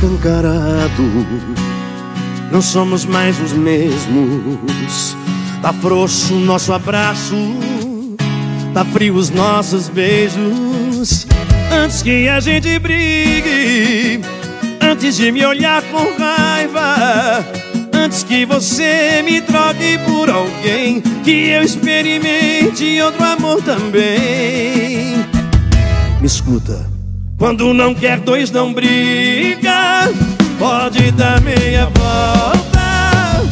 desmascarado. Não somos mais os mesmos. Tá frouxo o nosso abraço, tá frio os nossos beijos. Antes que a gente brigue, antes de me olhar com raiva, antes que você me troque por alguém, que eu experimente outro amor também. Me escuta. Quando não quer dois não briga. Pode dar meia volta.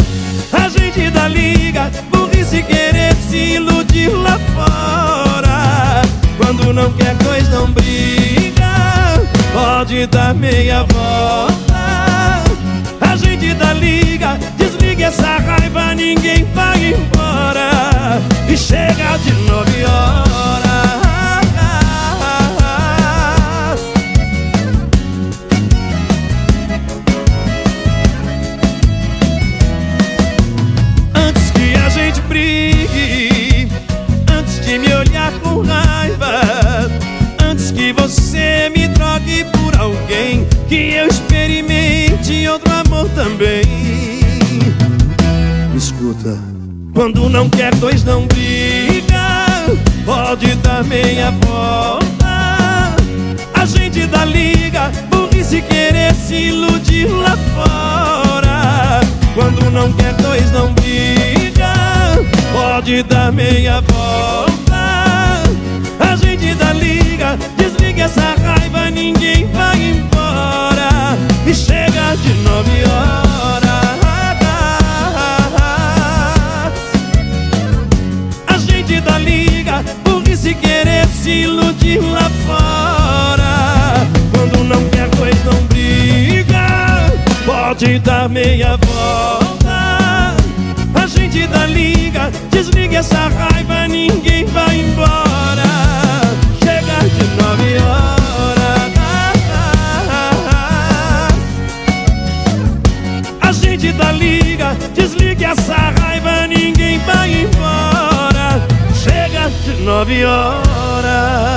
A gente dá liga Burrice querer se iludir lá fora. Quando não quer dois não briga. Pode dar meia volta Eu experimente outro amor também. Escuta Quando não quer dois não briga. Pode dar meia volta. A gente dá liga se querer se iludir lá fora. Quando não quer dois não briga. Pode dar meia volta de nove horas. A gente dá liga Por se querer se iludir lá fora. Quando não quer, pois não briga Pode dar meia volta. A gente dá liga Desliga essa raiva, ninguém nove horas.